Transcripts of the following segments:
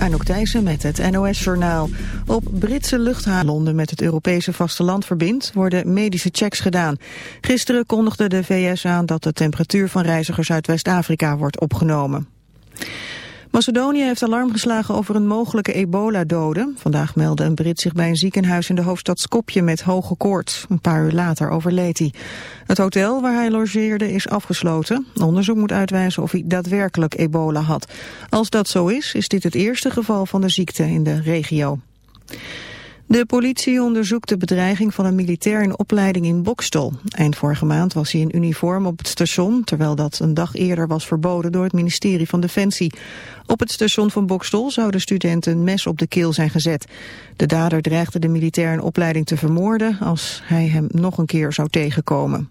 Anouk Thijssen met het NOS-journaal. Op Britse luchthaven Londen met het Europese vasteland verbindt... worden medische checks gedaan. Gisteren kondigde de VS aan dat de temperatuur van reizigers uit West-Afrika wordt opgenomen. Macedonië heeft alarm geslagen over een mogelijke ebola-dode. Vandaag meldde een Brit zich bij een ziekenhuis in de hoofdstad Skopje met hoge koorts. Een paar uur later overleed hij. Het hotel waar hij logeerde is afgesloten. Onderzoek moet uitwijzen of hij daadwerkelijk ebola had. Als dat zo is, is dit het eerste geval van de ziekte in de regio. De politie onderzoekt de bedreiging van een militair in opleiding in Bokstel. Eind vorige maand was hij in uniform op het station, terwijl dat een dag eerder was verboden door het ministerie van Defensie. Op het station van Bokstel zou de student een mes op de keel zijn gezet. De dader dreigde de militair in opleiding te vermoorden als hij hem nog een keer zou tegenkomen.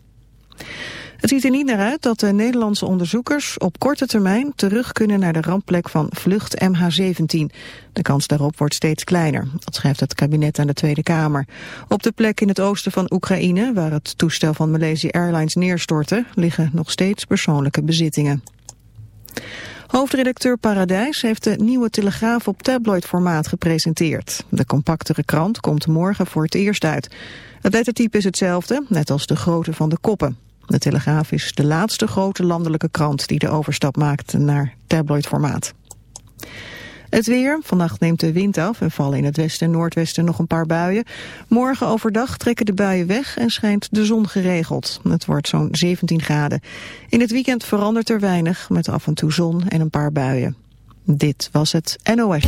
Het ziet er niet naar uit dat de Nederlandse onderzoekers op korte termijn terug kunnen naar de rampplek van vlucht MH17. De kans daarop wordt steeds kleiner, dat schrijft het kabinet aan de Tweede Kamer. Op de plek in het oosten van Oekraïne, waar het toestel van Malaysia Airlines neerstortte, liggen nog steeds persoonlijke bezittingen. Hoofdredacteur Paradijs heeft de nieuwe Telegraaf op tabloidformaat gepresenteerd. De compactere krant komt morgen voor het eerst uit. Het lettertype is hetzelfde, net als de grootte van de koppen. De Telegraaf is de laatste grote landelijke krant die de overstap maakt naar tabloidformaat. Het weer. Vannacht neemt de wind af en vallen in het westen en noordwesten nog een paar buien. Morgen overdag trekken de buien weg en schijnt de zon geregeld. Het wordt zo'n 17 graden. In het weekend verandert er weinig met af en toe zon en een paar buien. Dit was het NOS.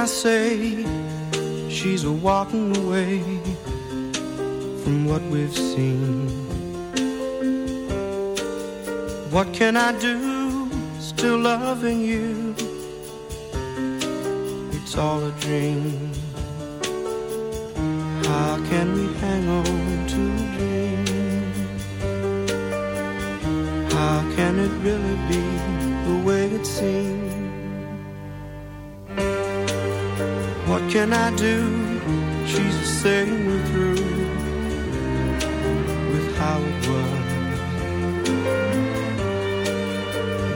I say?